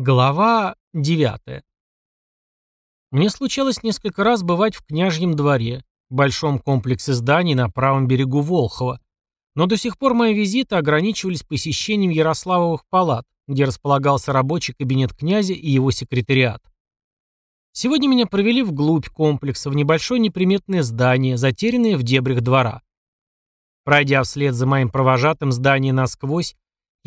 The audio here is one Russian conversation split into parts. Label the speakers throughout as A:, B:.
A: Глава 9. Мне случалось несколько раз бывать в княжьем дворе, большом комплексе зданий на правом берегу Волхова, но до сих пор мои визиты ограничивались посещением Ярославовых палат, где располагался рабочий кабинет князя и его секретариат. Сегодня меня провели вглубь комплекса, в небольшое неприметное здание, затерянное в дебрях двора. Пройдя вслед за моим провожатым здание насквозь,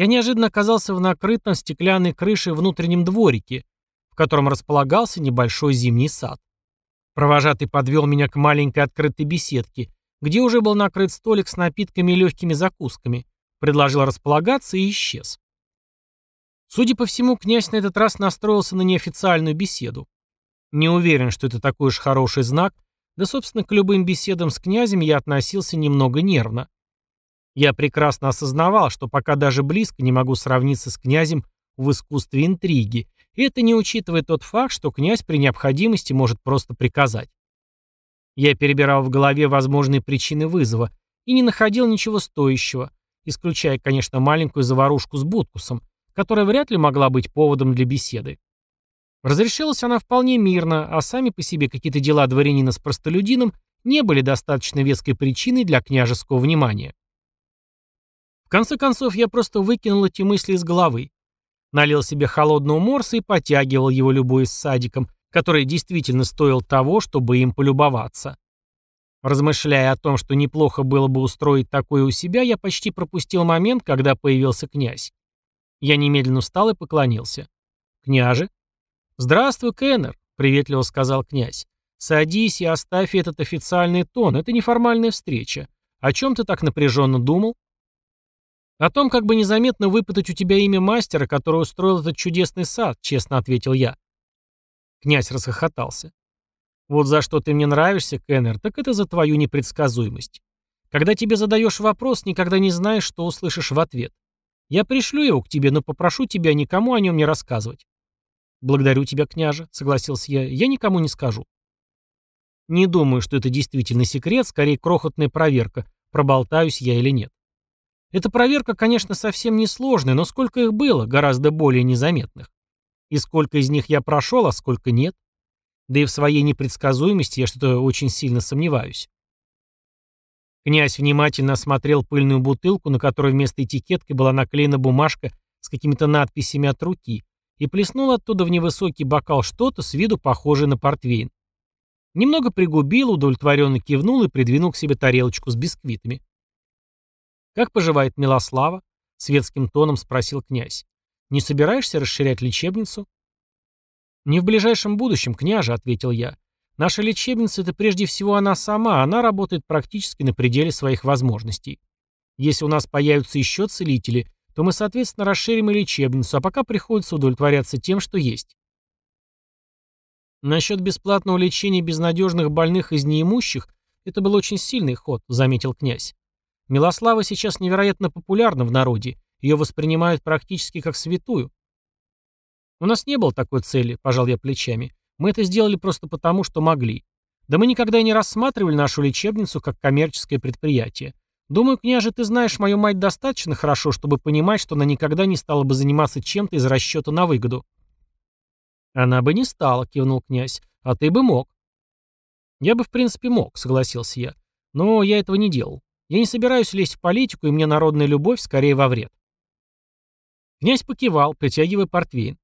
A: я неожиданно оказался в накрытом стеклянной крышей внутреннем дворике, в котором располагался небольшой зимний сад. Провожатый подвел меня к маленькой открытой беседке, где уже был накрыт столик с напитками и легкими закусками, предложил располагаться и исчез. Судя по всему, князь на этот раз настроился на неофициальную беседу. Не уверен, что это такой уж хороший знак, да, собственно, к любым беседам с князем я относился немного нервно. Я прекрасно осознавал, что пока даже близко не могу сравниться с князем в искусстве интриги, и это не учитывая тот факт, что князь при необходимости может просто приказать. Я перебирал в голове возможные причины вызова и не находил ничего стоящего, исключая, конечно, маленькую заварушку с Буткусом, которая вряд ли могла быть поводом для беседы. Разрешилась она вполне мирно, а сами по себе какие-то дела дворянина с простолюдином не были достаточно веской причиной для княжеского внимания конце концов, я просто выкинул эти мысли из головы. Налил себе холодного морса и потягивал его, любуясь садиком, который действительно стоил того, чтобы им полюбоваться. Размышляя о том, что неплохо было бы устроить такое у себя, я почти пропустил момент, когда появился князь. Я немедленно встал и поклонился. «Княже?» «Здравствуй, Кеннер», — приветливо сказал князь. «Садись и оставь этот официальный тон, это неформальная встреча. О чем ты так напряженно думал?» «О том, как бы незаметно выпытать у тебя имя мастера, который устроил этот чудесный сад», — честно ответил я. Князь расхохотался. «Вот за что ты мне нравишься, Кеннер, так это за твою непредсказуемость. Когда тебе задаешь вопрос, никогда не знаешь, что услышишь в ответ. Я пришлю его к тебе, но попрошу тебя никому о нем не рассказывать». «Благодарю тебя, княже», — согласился я, — «я никому не скажу». Не думаю, что это действительно секрет, скорее крохотная проверка, проболтаюсь я или нет. Эта проверка, конечно, совсем не сложная, но сколько их было, гораздо более незаметных. И сколько из них я прошел, а сколько нет. Да и в своей непредсказуемости я что-то очень сильно сомневаюсь. Князь внимательно осмотрел пыльную бутылку, на которой вместо этикетки была наклеена бумажка с какими-то надписями от руки, и плеснул оттуда в невысокий бокал что-то с виду похожее на портвейн. Немного пригубил, удовлетворенно кивнул и придвинул к себе тарелочку с бисквитами. «Как поживает Милослава?» — светским тоном спросил князь. «Не собираешься расширять лечебницу?» «Не в ближайшем будущем, княже», — ответил я. «Наша лечебница — это прежде всего она сама, она работает практически на пределе своих возможностей. Если у нас появятся еще целители, то мы, соответственно, расширим и лечебницу, а пока приходится удовлетворяться тем, что есть». «Насчет бесплатного лечения безнадежных больных из неимущих это был очень сильный ход», — заметил князь. Милослава сейчас невероятно популярна в народе, ее воспринимают практически как святую. У нас не было такой цели, пожал я плечами. Мы это сделали просто потому, что могли. Да мы никогда и не рассматривали нашу лечебницу как коммерческое предприятие. Думаю, княже, ты знаешь мою мать достаточно хорошо, чтобы понимать, что она никогда не стала бы заниматься чем-то из расчета на выгоду. Она бы не стала, кивнул князь, а ты бы мог. Я бы, в принципе, мог, согласился я. Но я этого не делал. Я не собираюсь лезть в политику, и мне народная любовь скорее во вред. Князь покивал, притягивая портвейн.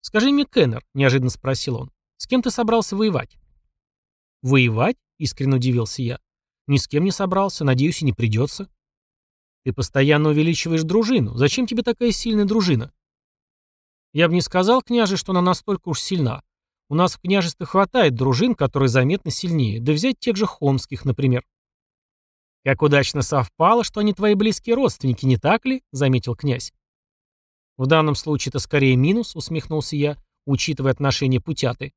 A: «Скажи мне, Кеннер», — неожиданно спросил он, — «с кем ты собрался воевать?» «Воевать?» — искренне удивился я. «Ни с кем не собрался, надеюсь, и не придется». «Ты постоянно увеличиваешь дружину. Зачем тебе такая сильная дружина?» «Я бы не сказал, княже, что она настолько уж сильна. У нас в княжестве хватает дружин, которые заметно сильнее. Да взять тех же хомских, например». «Как удачно совпало, что они твои близкие родственники, не так ли?» — заметил князь. «В данном случае это скорее минус», — усмехнулся я, учитывая отношение Путяты.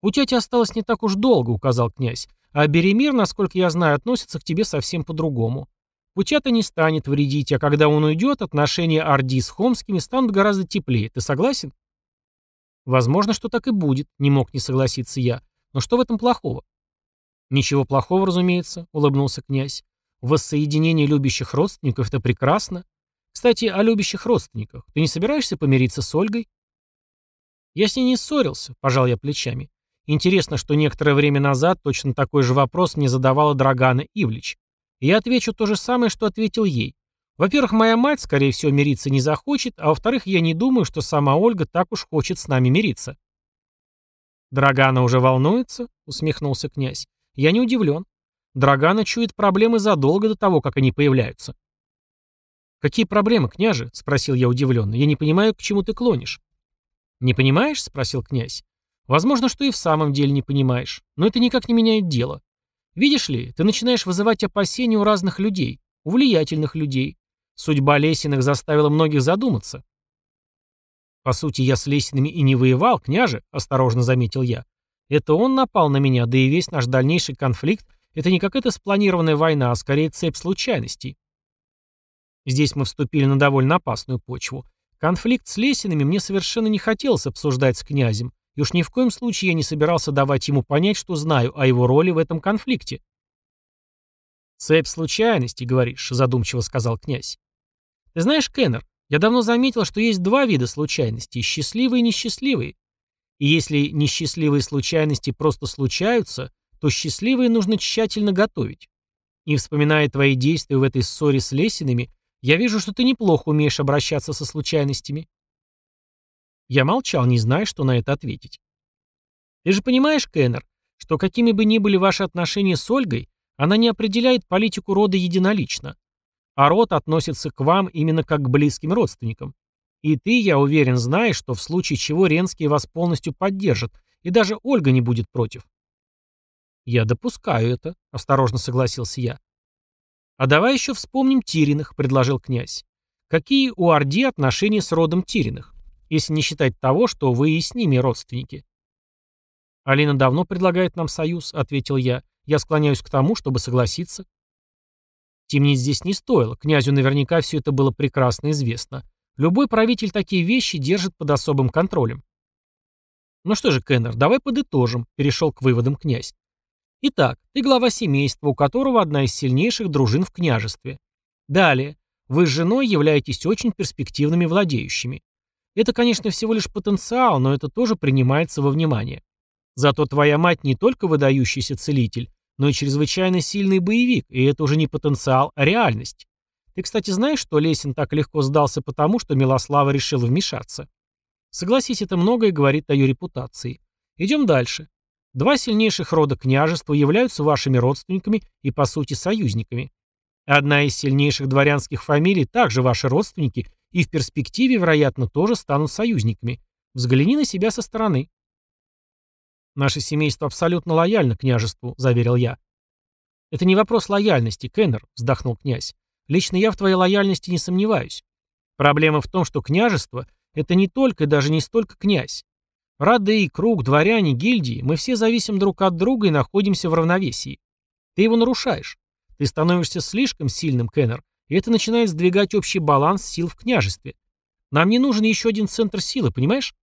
A: «Путяте осталось не так уж долго», — указал князь. «А Беремир, насколько я знаю, относится к тебе совсем по-другому. Путята не станет вредить, а когда он уйдет, отношения Орди с Хомскими станут гораздо теплее. Ты согласен?» «Возможно, что так и будет», — не мог не согласиться я. «Но что в этом плохого? «Ничего плохого, разумеется», — улыбнулся князь. «Воссоединение любящих родственников — это прекрасно. Кстати, о любящих родственниках. Ты не собираешься помириться с Ольгой? Я с ней не ссорился, пожал я плечами. Интересно, что некоторое время назад точно такой же вопрос мне задавала Драгана Ивлич. Я отвечу то же самое, что ответил ей. Во-первых, моя мать, скорее всего, мириться не захочет, а во-вторых, я не думаю, что сама Ольга так уж хочет с нами мириться. «Драгана уже волнуется?» — усмехнулся князь. «Я не удивлен. Драгана чует проблемы задолго до того, как они появляются». «Какие проблемы, княже?» — спросил я удивленно. «Я не понимаю, к чему ты клонишь». «Не понимаешь?» — спросил князь. «Возможно, что и в самом деле не понимаешь. Но это никак не меняет дело. Видишь ли, ты начинаешь вызывать опасения у разных людей, у влиятельных людей. Судьба Лесиных заставила многих задуматься. По сути, я с Лесиными и не воевал, княже, осторожно заметил я. Это он напал на меня, да и весь наш дальнейший конфликт — это не какая-то спланированная война, а скорее цепь случайностей. Здесь мы вступили на довольно опасную почву. Конфликт с Лесиными мне совершенно не хотелось обсуждать с князем, и уж ни в коем случае я не собирался давать ему понять, что знаю о его роли в этом конфликте. «Цепь случайностей, говоришь», — задумчиво сказал князь. «Ты знаешь, Кеннер, я давно заметил, что есть два вида случайностей — счастливые и несчастливые. И если несчастливые случайности просто случаются, то счастливые нужно тщательно готовить. И вспоминая твои действия в этой ссоре с Лесинами, я вижу, что ты неплохо умеешь обращаться со случайностями. Я молчал, не зная, что на это ответить. Ты же понимаешь, Кеннер, что какими бы ни были ваши отношения с Ольгой, она не определяет политику рода единолично. А род относится к вам именно как к близким родственникам. И ты, я уверен, знаешь, что в случае чего Ренские вас полностью поддержат, и даже Ольга не будет против. Я допускаю это, осторожно согласился я. А давай еще вспомним Тириных, предложил князь. Какие у Орди отношения с родом Тириных, если не считать того, что вы и с ними родственники? Алина давно предлагает нам союз, ответил я. Я склоняюсь к тому, чтобы согласиться. Темнить здесь не стоило, князю наверняка все это было прекрасно известно. Любой правитель такие вещи держит под особым контролем. Ну что же, Кеннер, давай подытожим, перешел к выводам князь. Итак, ты глава семейства, у которого одна из сильнейших дружин в княжестве. Далее, вы с женой являетесь очень перспективными владеющими. Это, конечно, всего лишь потенциал, но это тоже принимается во внимание. Зато твоя мать не только выдающийся целитель, но и чрезвычайно сильный боевик, и это уже не потенциал, а реальность. Ты, кстати, знаешь, что Лесин так легко сдался потому, что Милослава решила вмешаться? Согласись, это многое говорит о ее репутации. Идем дальше. Два сильнейших рода княжества являются вашими родственниками и, по сути, союзниками. Одна из сильнейших дворянских фамилий также ваши родственники и в перспективе, вероятно, тоже станут союзниками. Взгляни на себя со стороны. «Наше семейство абсолютно лояльно княжеству», — заверил я. «Это не вопрос лояльности, Кеннер», — вздохнул князь. «Лично я в твоей лояльности не сомневаюсь. Проблема в том, что княжество — это не только и даже не столько князь. Рады, круг, дворяне, гильдии — мы все зависим друг от друга и находимся в равновесии. Ты его нарушаешь. Ты становишься слишком сильным, Кеннер, и это начинает сдвигать общий баланс сил в княжестве. Нам не нужен еще один центр силы, понимаешь?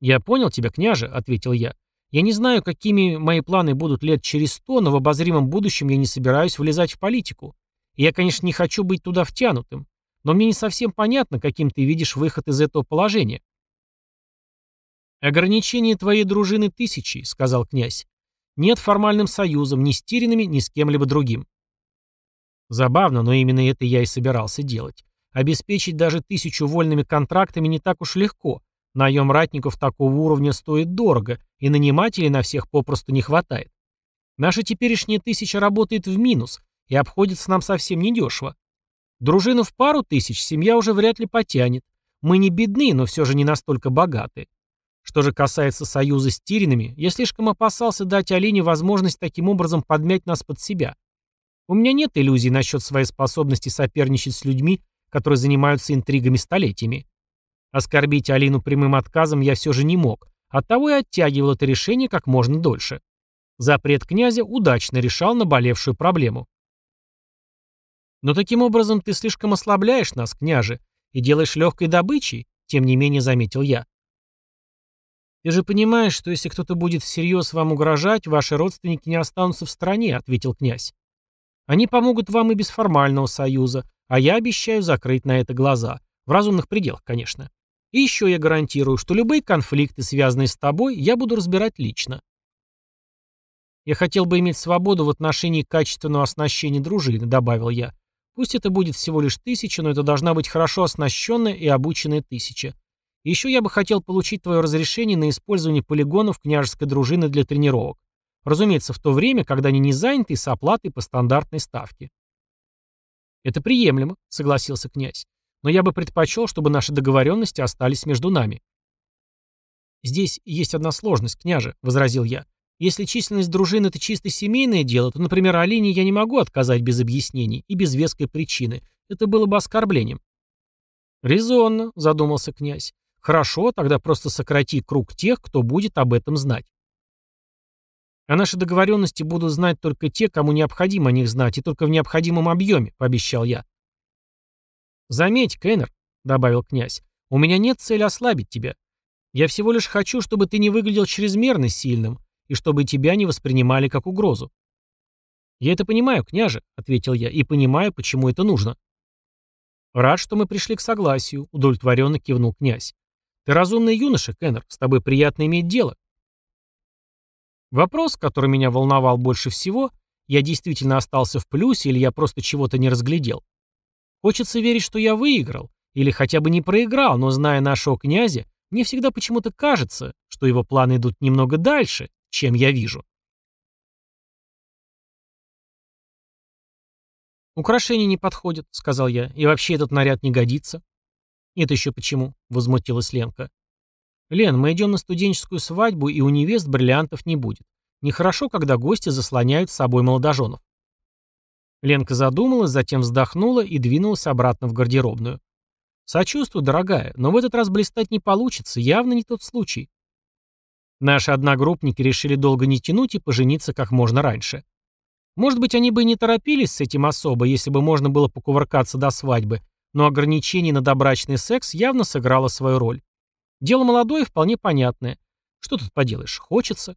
A: «Я понял тебя, княже», — ответил я. «Я не знаю, какими мои планы будут лет через сто, но в обозримом будущем я не собираюсь влезать в политику. Я, конечно, не хочу быть туда втянутым. Но мне не совсем понятно, каким ты видишь выход из этого положения». «Ограничение твоей дружины тысячи», — сказал князь. «Нет формальным союзом ни с Тиринами, ни с кем-либо другим». Забавно, но именно это я и собирался делать. Обеспечить даже тысячу вольными контрактами не так уж легко, Наем ратников такого уровня стоит дорого, и нанимателей на всех попросту не хватает. Наша теперешняя тысяча работает в минус и обходится нам совсем недешево. Дружину в пару тысяч семья уже вряд ли потянет. Мы не бедны, но все же не настолько богаты. Что же касается союза с Тиринами, я слишком опасался дать Алине возможность таким образом подмять нас под себя. У меня нет иллюзий насчет своей способности соперничать с людьми, которые занимаются интригами столетиями. Оскорбить Алину прямым отказом я все же не мог, оттого и оттягивал это решение как можно дольше. Запрет князя удачно решал наболевшую проблему. «Но таким образом ты слишком ослабляешь нас, княже, и делаешь легкой добычей», тем не менее заметил я. «Ты же понимаешь, что если кто-то будет всерьез вам угрожать, ваши родственники не останутся в стране», — ответил князь. «Они помогут вам и без формального союза, а я обещаю закрыть на это глаза. В разумных пределах, конечно. И еще я гарантирую, что любые конфликты, связанные с тобой, я буду разбирать лично. Я хотел бы иметь свободу в отношении качественного оснащения дружины, добавил я. Пусть это будет всего лишь тысяча, но это должна быть хорошо оснащенная и обученная тысяча. Еще я бы хотел получить твое разрешение на использование полигонов княжеской дружины для тренировок. Разумеется, в то время, когда они не заняты с оплатой по стандартной ставке. «Это приемлемо», — согласился князь. «Но я бы предпочел, чтобы наши договоренности остались между нами». «Здесь есть одна сложность, княже», — возразил я. «Если численность дружины — это чисто семейное дело, то, например, Алине я не могу отказать без объяснений и без веской причины. Это было бы оскорблением». «Резонно», — задумался князь. «Хорошо, тогда просто сократи круг тех, кто будет об этом знать». А наши договоренности будут знать только те, кому необходимо о них знать, и только в необходимом объеме, пообещал я. Заметь, Кеннер, добавил князь, у меня нет цели ослабить тебя. Я всего лишь хочу, чтобы ты не выглядел чрезмерно сильным, и чтобы тебя не воспринимали как угрозу. «Я это понимаю, княже», — ответил я, — «и понимаю, почему это нужно». «Рад, что мы пришли к согласию», — удовлетворенно кивнул князь. «Ты разумный юноша, Кеннер, с тобой приятно иметь дело. Вопрос, который меня волновал больше всего, я действительно остался в плюсе или я просто чего-то не разглядел. Хочется верить, что я выиграл, или хотя бы не проиграл, но зная нашего князя, мне всегда почему-то кажется, что его планы идут немного дальше, чем я вижу. «Украшения не подходят», — сказал я, — «и вообще этот наряд не годится». «Это еще почему?» — возмутилась Ленка. «Лен, мы идем на студенческую свадьбу, и у невест бриллиантов не будет. Нехорошо, когда гости заслоняют с собой молодоженов». Ленка задумалась, затем вздохнула и двинулась обратно в гардеробную. «Сочувствую, дорогая, но в этот раз блистать не получится, явно не тот случай». Наши одногруппники решили долго не тянуть и пожениться как можно раньше. Может быть, они бы и не торопились с этим особо, если бы можно было покувыркаться до свадьбы, но ограничение на добрачный секс явно сыграло свою роль. Дело молодое, вполне понятное. Что тут поделаешь, хочется.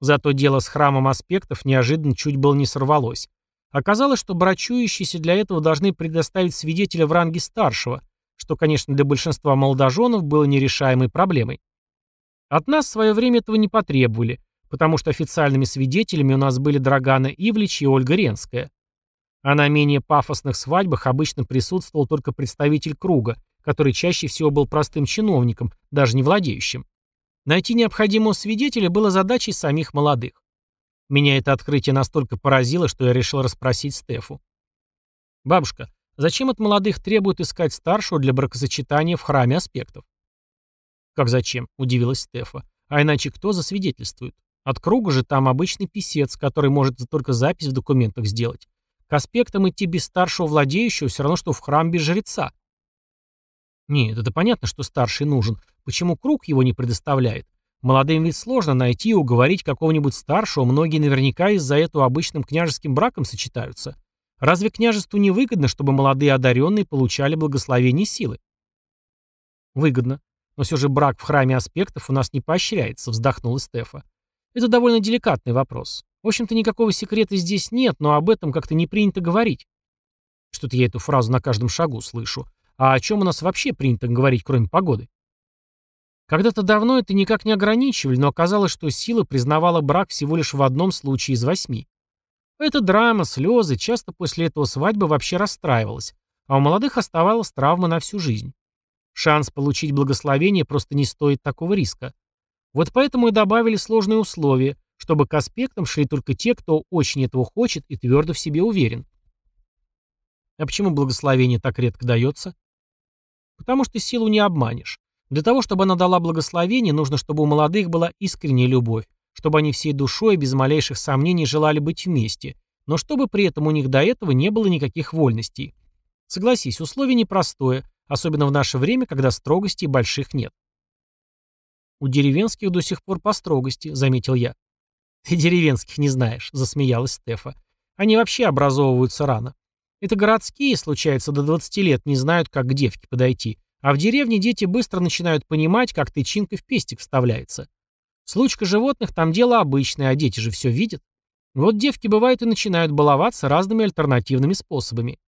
A: Зато дело с храмом аспектов неожиданно чуть было не сорвалось. Оказалось, что брачующиеся для этого должны предоставить свидетеля в ранге старшего, что, конечно, для большинства молодоженов было нерешаемой проблемой. От нас в свое время этого не потребовали, потому что официальными свидетелями у нас были Драгана Ивлич и Ольга Ренская. А на менее пафосных свадьбах обычно присутствовал только представитель круга, который чаще всего был простым чиновником, даже не владеющим. Найти необходимого свидетеля было задачей самих молодых. Меня это открытие настолько поразило, что я решил расспросить Стефу. «Бабушка, зачем от молодых требуют искать старшего для бракосочетания в храме аспектов?» «Как зачем?» – удивилась Стефа. «А иначе кто засвидетельствует? От круга же там обычный писец, который может только запись в документах сделать. К аспектам идти без старшего владеющего все равно, что в храм без жреца. Нет, это понятно, что старший нужен. Почему круг его не предоставляет? Молодым ведь сложно найти и уговорить какого-нибудь старшего, многие наверняка из-за этого обычным княжеским браком сочетаются. Разве княжеству не выгодно, чтобы молодые одаренные получали благословение силы? Выгодно. Но все же брак в храме аспектов у нас не поощряется, вздохнула Стефа. Это довольно деликатный вопрос. В общем-то, никакого секрета здесь нет, но об этом как-то не принято говорить. Что-то я эту фразу на каждом шагу слышу. А о чем у нас вообще принято говорить, кроме погоды? Когда-то давно это никак не ограничивали, но оказалось, что сила признавала брак всего лишь в одном случае из восьми. Это драма, слезы, часто после этого свадьба вообще расстраивалась, а у молодых оставалась травма на всю жизнь. Шанс получить благословение просто не стоит такого риска. Вот поэтому и добавили сложные условия, чтобы к аспектам шли только те, кто очень этого хочет и твердо в себе уверен. А почему благословение так редко дается? Потому что силу не обманешь. Для того, чтобы она дала благословение, нужно, чтобы у молодых была искренняя любовь, чтобы они всей душой без малейших сомнений желали быть вместе, но чтобы при этом у них до этого не было никаких вольностей. Согласись, условие непростое, особенно в наше время, когда строгостей больших нет. У деревенских до сих пор по строгости, заметил я. Ты деревенских не знаешь, засмеялась Стефа. Они вообще образовываются рано. Это городские, случается, до 20 лет не знают, как к девке подойти. А в деревне дети быстро начинают понимать, как тычинка в пестик вставляется. Случка животных там дело обычное, а дети же все видят. Вот девки бывают и начинают баловаться разными альтернативными способами.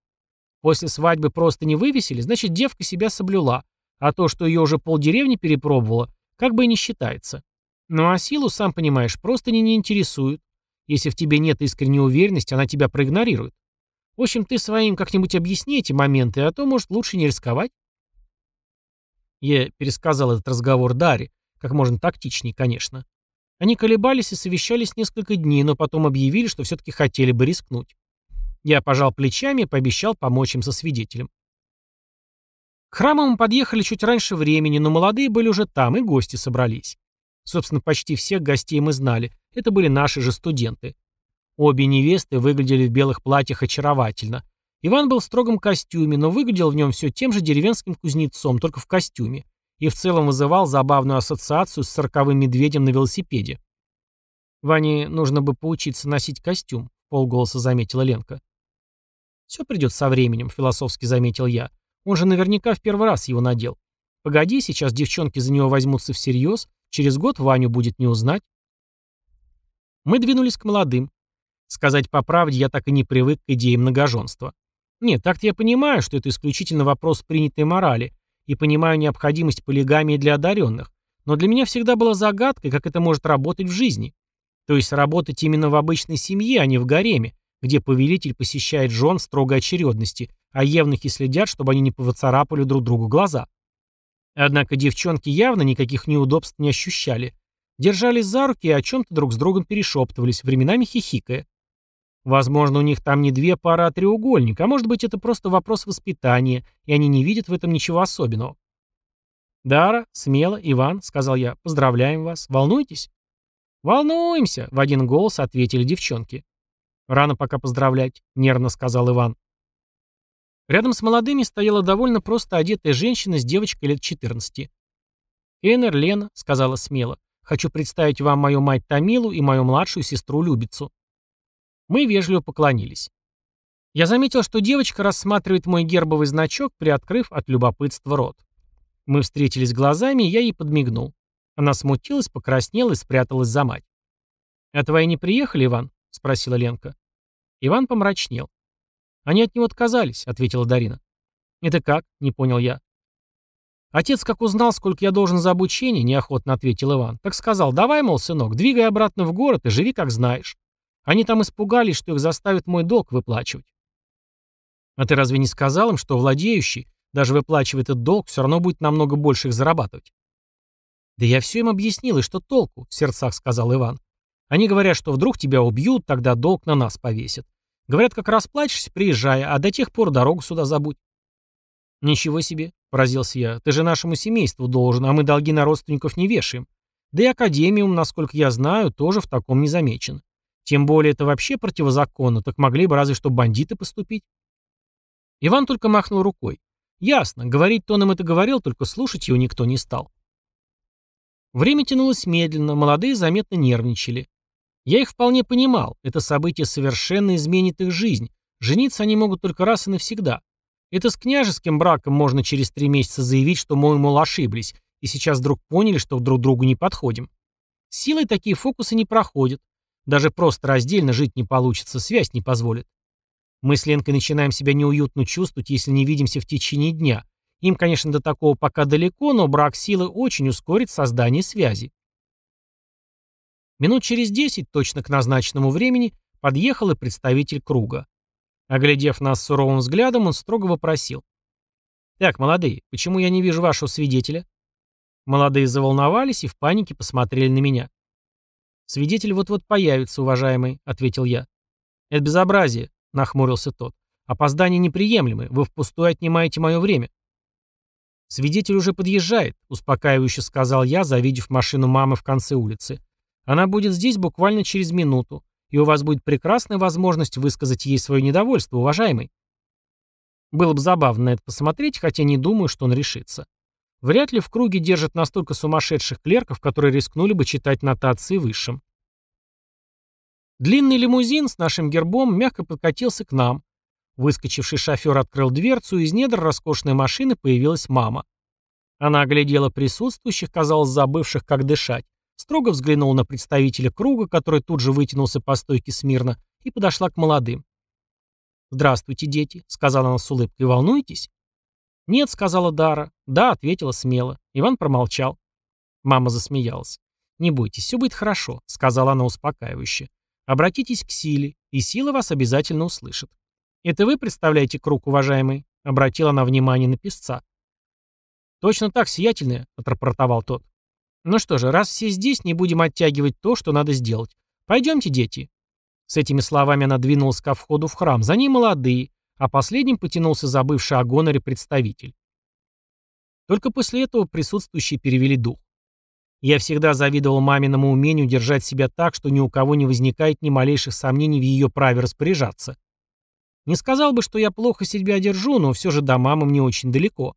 A: После свадьбы просто не вывесили, значит, девка себя соблюла, а то, что ее уже полдеревни перепробовала, как бы и не считается. Ну а силу, сам понимаешь, просто не, не интересует. Если в тебе нет искренней уверенности, она тебя проигнорирует. В общем, ты своим как-нибудь объясни эти моменты, а то, может, лучше не рисковать. Я пересказал этот разговор Даре, как можно тактичнее, конечно. Они колебались и совещались несколько дней, но потом объявили, что все-таки хотели бы рискнуть. Я пожал плечами и пообещал помочь им со свидетелем. К храму мы подъехали чуть раньше времени, но молодые были уже там, и гости собрались. Собственно, почти всех гостей мы знали. Это были наши же студенты. Обе невесты выглядели в белых платьях очаровательно. Иван был в строгом костюме, но выглядел в нем все тем же деревенским кузнецом, только в костюме, и в целом вызывал забавную ассоциацию с сороковым медведем на велосипеде. «Ване нужно бы поучиться носить костюм», — полголоса заметила Ленка. «Все придет со временем», — философски заметил я. «Он же наверняка в первый раз его надел. Погоди, сейчас девчонки за него возьмутся всерьез, через год Ваню будет не узнать». Мы двинулись к молодым. Сказать по правде, я так и не привык к идее многоженства. Нет, так-то я понимаю, что это исключительно вопрос принятой морали, и понимаю необходимость полигамии для одаренных, но для меня всегда была загадкой, как это может работать в жизни. То есть работать именно в обычной семье, а не в гареме, где повелитель посещает жен в строгой очередности, а евнухи следят, чтобы они не повыцарапали друг другу глаза. Однако девчонки явно никаких неудобств не ощущали. Держались за руки и о чем-то друг с другом перешептывались, временами хихикая. Возможно, у них там не две пары, а треугольник, а может быть, это просто вопрос воспитания, и они не видят в этом ничего особенного. «Дара, смело, Иван», — сказал я, — «поздравляем вас. Волнуетесь?» «Волнуемся», — в один голос ответили девчонки. «Рано пока поздравлять», — нервно сказал Иван. Рядом с молодыми стояла довольно просто одетая женщина с девочкой лет 14. «Энер, Лена», — сказала смело, — «хочу представить вам мою мать Тамилу и мою младшую сестру Любицу». Мы вежливо поклонились. Я заметил, что девочка рассматривает мой гербовый значок, приоткрыв от любопытства рот. Мы встретились глазами, и я ей подмигнул. Она смутилась, покраснела и спряталась за мать. «А твои не приехали, Иван?» — спросила Ленка. Иван помрачнел. «Они от него отказались», — ответила Дарина. «Это как?» — не понял я. «Отец, как узнал, сколько я должен за обучение», — неохотно ответил Иван, так сказал, «давай, мол, сынок, двигай обратно в город и живи, как знаешь. Они там испугались, что их заставят мой долг выплачивать. А ты разве не сказал им, что владеющий, даже выплачивая этот долг, все равно будет намного больше их зарабатывать? Да я все им объяснил, и что толку, в сердцах сказал Иван. Они говорят, что вдруг тебя убьют, тогда долг на нас повесят. Говорят, как расплачешься, приезжай, а до тех пор дорогу сюда забудь. Ничего себе, поразился я, ты же нашему семейству должен, а мы долги на родственников не вешаем. Да и академиум, насколько я знаю, тоже в таком не замечен. Тем более это вообще противозаконно, так могли бы разве что бандиты поступить. Иван только махнул рукой. Ясно, говорить-то он им это говорил, только слушать его никто не стал. Время тянулось медленно, молодые заметно нервничали. Я их вполне понимал, это событие совершенно изменит их жизнь. Жениться они могут только раз и навсегда. Это с княжеским браком можно через три месяца заявить, что мы, мол, ошиблись, и сейчас вдруг поняли, что друг другу не подходим. силой такие фокусы не проходят. Даже просто раздельно жить не получится, связь не позволит. Мы с Ленкой начинаем себя неуютно чувствовать, если не видимся в течение дня. Им, конечно, до такого пока далеко, но брак силы очень ускорит создание связи. Минут через десять, точно к назначенному времени, подъехал и представитель круга. Оглядев нас суровым взглядом, он строго вопросил. «Так, молодые, почему я не вижу вашего свидетеля?» Молодые заволновались и в панике посмотрели на меня. «Свидетель вот-вот появится, уважаемый», — ответил я. «Это безобразие», — нахмурился тот. «Опоздание неприемлемы, вы впустую отнимаете мое время». «Свидетель уже подъезжает», — успокаивающе сказал я, завидев машину мамы в конце улицы. «Она будет здесь буквально через минуту, и у вас будет прекрасная возможность высказать ей свое недовольство, уважаемый». Было бы забавно на это посмотреть, хотя не думаю, что он решится. Вряд ли в круге держат настолько сумасшедших клерков, которые рискнули бы читать нотации высшим. Длинный лимузин с нашим гербом мягко подкатился к нам. Выскочивший шофер открыл дверцу, и из недр роскошной машины появилась мама. Она оглядела присутствующих, казалось, забывших, как дышать, строго взглянула на представителя круга, который тут же вытянулся по стойке смирно, и подошла к молодым. «Здравствуйте, дети», — сказала она с улыбкой. «Волнуетесь?» «Нет», — сказала Дара. «Да», — ответила смело. Иван промолчал. Мама засмеялась. «Не бойтесь, все будет хорошо», — сказала она успокаивающе. «Обратитесь к силе, и сила вас обязательно услышит». «Это вы представляете круг, уважаемый?» — обратила она внимание на песца. «Точно так, сиятельная», — отрапортовал тот. «Ну что же, раз все здесь, не будем оттягивать то, что надо сделать. Пойдемте, дети». С этими словами она двинулась ко входу в храм. За ней молодые, а последним потянулся забывший о гоноре представитель. Только после этого присутствующие перевели дух. Я всегда завидовал маминому умению держать себя так, что ни у кого не возникает ни малейших сомнений в ее праве распоряжаться. Не сказал бы, что я плохо себя держу, но все же до мамы мне очень далеко.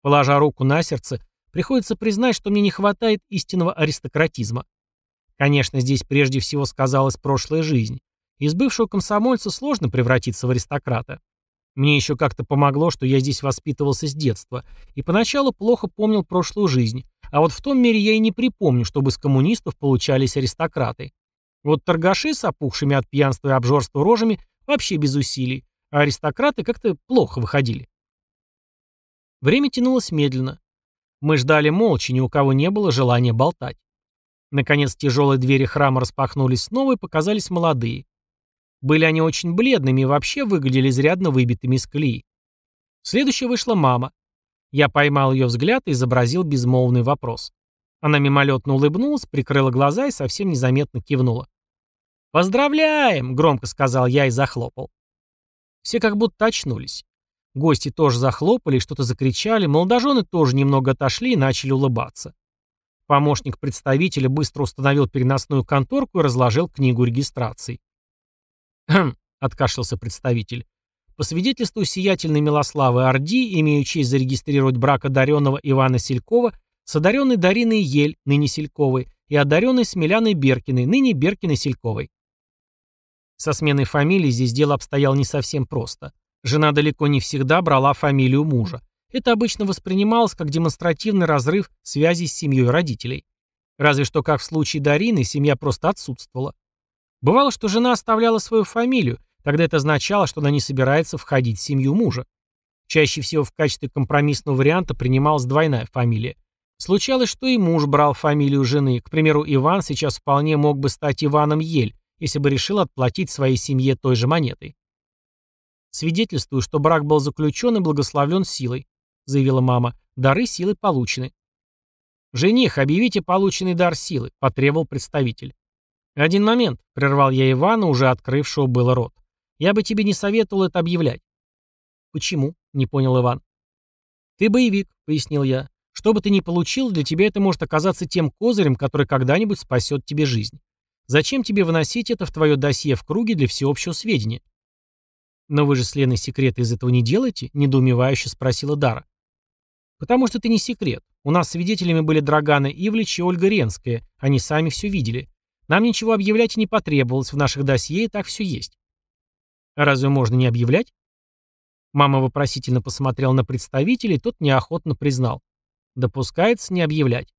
A: Положа руку на сердце, приходится признать, что мне не хватает истинного аристократизма. Конечно, здесь прежде всего сказалась прошлая жизнь. Из бывшего комсомольца сложно превратиться в аристократа. Мне еще как-то помогло, что я здесь воспитывался с детства, и поначалу плохо помнил прошлую жизнь, а вот в том мире я и не припомню, чтобы с коммунистов получались аристократы. Вот торгаши с опухшими от пьянства и обжорства рожами вообще без усилий, а аристократы как-то плохо выходили. Время тянулось медленно. Мы ждали молча, ни у кого не было желания болтать. Наконец тяжелые двери храма распахнулись снова и показались молодые. Были они очень бледными и вообще выглядели изрядно выбитыми из колеи. Следующая вышла мама. Я поймал ее взгляд и изобразил безмолвный вопрос. Она мимолетно улыбнулась, прикрыла глаза и совсем незаметно кивнула. «Поздравляем!» — громко сказал я и захлопал. Все как будто очнулись. Гости тоже захлопали что-то закричали, молодожены тоже немного отошли и начали улыбаться. Помощник представителя быстро установил переносную конторку и разложил книгу регистрации. «Хм», — откашлялся представитель. «По свидетельству сиятельной Милославы Орди, имею честь зарегистрировать брак одаренного Ивана Селькова с одаренной Дариной Ель, ныне Сельковой, и одаренной Смеляной Беркиной, ныне Беркиной Сельковой». Со сменой фамилии здесь дело обстояло не совсем просто. Жена далеко не всегда брала фамилию мужа. Это обычно воспринималось как демонстративный разрыв связи с семьей родителей. Разве что, как в случае Дарины, семья просто отсутствовала. Бывало, что жена оставляла свою фамилию, тогда это означало, что она не собирается входить в семью мужа. Чаще всего в качестве компромиссного варианта принималась двойная фамилия. Случалось, что и муж брал фамилию жены. К примеру, Иван сейчас вполне мог бы стать Иваном Ель, если бы решил отплатить своей семье той же монетой. Свидетельствую, что брак был заключен и благословлен силой заявила мама. «Дары силы получены». «Жених, объявите полученный дар силы», — потребовал представитель. «Один момент», — прервал я Ивана, уже открывшего было рот. «Я бы тебе не советовал это объявлять». «Почему?» — не понял Иван. «Ты боевик», — пояснил я. «Что бы ты ни получил, для тебя это может оказаться тем козырем, который когда-нибудь спасет тебе жизнь. Зачем тебе выносить это в твое досье в круге для всеобщего сведения?» «Но вы же с Леной секреты из этого не делаете?» — недоумевающе спросила Дара. «Потому что это не секрет. У нас свидетелями были Драгана Ивлич и Ольга Ренская. Они сами все видели. Нам ничего объявлять и не потребовалось. В наших досье и так все есть». «А разве можно не объявлять?» Мама вопросительно посмотрела на представителей, тот неохотно признал. «Допускается не объявлять».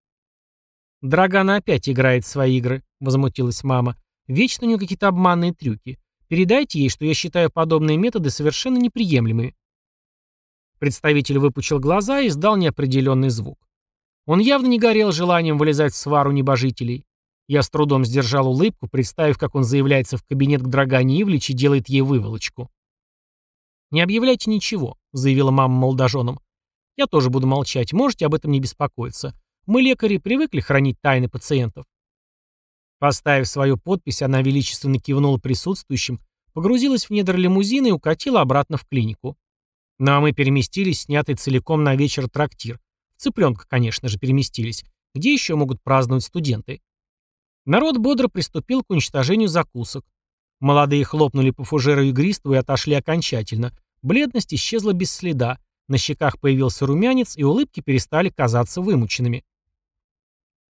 A: «Драгана опять играет в свои игры», — возмутилась мама. «Вечно у нее какие-то обманные трюки. Передайте ей, что я считаю подобные методы совершенно неприемлемыми. Представитель выпучил глаза и издал неопределенный звук. Он явно не горел желанием вылезать в свару небожителей. Я с трудом сдержал улыбку, представив, как он заявляется в кабинет к Драгане Ивлич и делает ей выволочку. «Не объявляйте ничего», — заявила мама молодоженам. «Я тоже буду молчать, можете об этом не беспокоиться. Мы, лекари, привыкли хранить тайны пациентов». Поставив свою подпись, она величественно кивнула присутствующим, погрузилась в недр лимузина и укатила обратно в клинику. Ну а мы переместились, снятый целиком на вечер трактир. В цыпленка, конечно же, переместились. Где еще могут праздновать студенты? Народ бодро приступил к уничтожению закусок. Молодые хлопнули по фужеру игристого и отошли окончательно. Бледность исчезла без следа. На щеках появился румянец, и улыбки перестали казаться вымученными.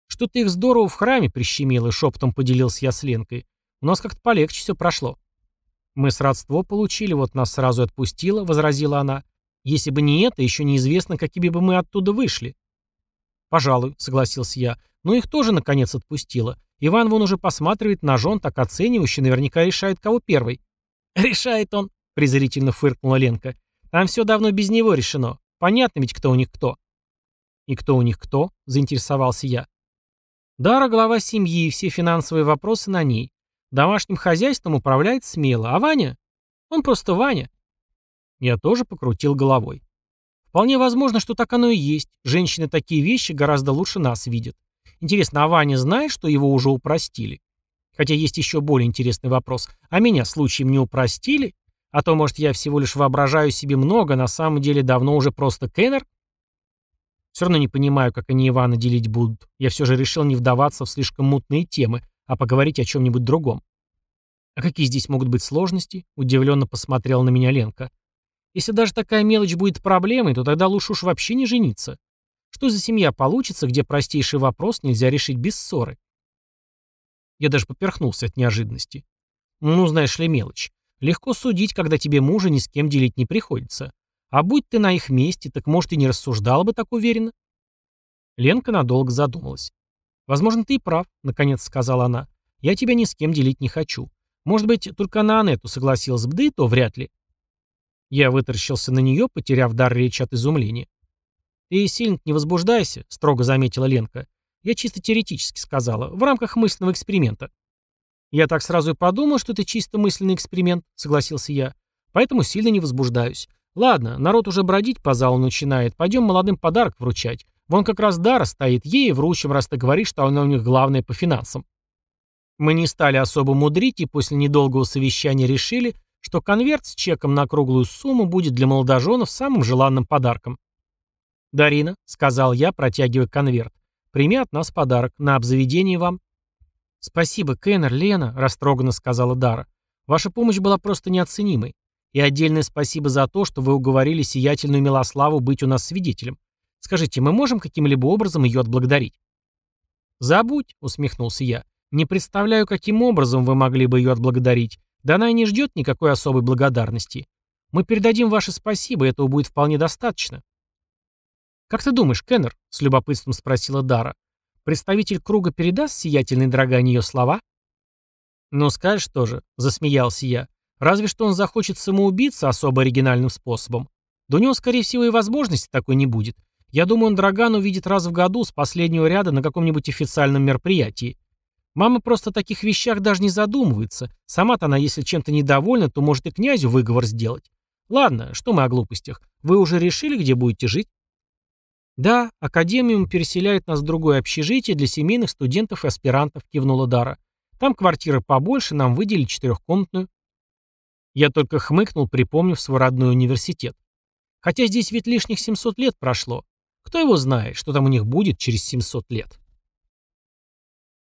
A: «Что-то их здорово в храме прищемило», — шепотом поделился я с Ленкой. «У нас как-то полегче все прошло». «Мы с родство получили, вот нас сразу отпустило», — возразила она. «Если бы не это, еще неизвестно, какими бы мы оттуда вышли». «Пожалуй», — согласился я. «Но их тоже, наконец, отпустило. Иван вон уже посматривает на жен, так оценивающе, наверняка решает, кого первый». «Решает он», презрительно фыркнула Ленка. «Там все давно без него решено. Понятно ведь, кто у них кто». «И кто у них кто?» – заинтересовался я. Дара – глава семьи, все финансовые вопросы на ней. Домашним хозяйством управляет смело. А Ваня? Он просто Ваня. Я тоже покрутил головой. Вполне возможно, что так оно и есть. Женщины такие вещи гораздо лучше нас видят. Интересно, а Ваня знает, что его уже упростили? Хотя есть еще более интересный вопрос. А меня случаем не упростили? А то, может, я всего лишь воображаю себе много, на самом деле давно уже просто Кеннер? Все равно не понимаю, как они Ивана делить будут. Я все же решил не вдаваться в слишком мутные темы, а поговорить о чем-нибудь другом. «А какие здесь могут быть сложности?» – удивленно посмотрела на меня Ленка. «Если даже такая мелочь будет проблемой, то тогда лучше уж вообще не жениться. Что за семья получится, где простейший вопрос нельзя решить без ссоры?» Я даже поперхнулся от неожиданности. «Ну, знаешь ли, мелочь. Легко судить, когда тебе мужа ни с кем делить не приходится. А будь ты на их месте, так, может, и не рассуждала бы так уверенно?» Ленка надолго задумалась. «Возможно, ты и прав», — наконец сказала она. «Я тебя ни с кем делить не хочу. Может быть, только на Анетту согласилась бы, да и то вряд ли». Я вытаращился на нее, потеряв дар речи от изумления. «Ты сильно не возбуждайся», — строго заметила Ленка. «Я чисто теоретически сказала, в рамках мысленного эксперимента». «Я так сразу и подумал, что это чисто мысленный эксперимент», — согласился я. «Поэтому сильно не возбуждаюсь. Ладно, народ уже бродить по залу начинает. Пойдем молодым подарок вручать. Вон как раз Дара стоит, ей вручим, раз ты говоришь, что она у них главная по финансам. Мы не стали особо мудрить и после недолгого совещания решили, что конверт с чеком на круглую сумму будет для молодоженов самым желанным подарком. «Дарина», — сказал я, протягивая конверт, — «прими от нас подарок. На обзаведение вам». «Спасибо, Кеннер, Лена», — растроганно сказала Дара. «Ваша помощь была просто неоценимой. И отдельное спасибо за то, что вы уговорили сиятельную Милославу быть у нас свидетелем. Скажите, мы можем каким-либо образом ее отблагодарить?» «Забудь», — усмехнулся я. «Не представляю, каким образом вы могли бы ее отблагодарить. Да она и не ждет никакой особой благодарности. Мы передадим ваше спасибо, этого будет вполне достаточно». «Как ты думаешь, Кеннер?» — с любопытством спросила Дара. «Представитель круга передаст сиятельной Драгане ее слова?» «Ну, скажешь тоже», — засмеялся я. Разве что он захочет самоубиться особо оригинальным способом. У него, скорее всего, и возможности такой не будет. Я думаю, он Драган увидит раз в году с последнего ряда на каком-нибудь официальном мероприятии. Мама просто о таких вещах даже не задумывается. Сама-то она, если чем-то недовольна, то может и князю выговор сделать. Ладно, что мы о глупостях. Вы уже решили, где будете жить? Да, академиум переселяет нас в другое общежитие для семейных студентов и аспирантов, кивнула Дара. Там квартира побольше, нам выделили четырехкомнатную. Я только хмыкнул, припомнив свой родной университет. Хотя здесь ведь лишних 700 лет прошло. Кто его знает, что там у них будет через 700 лет.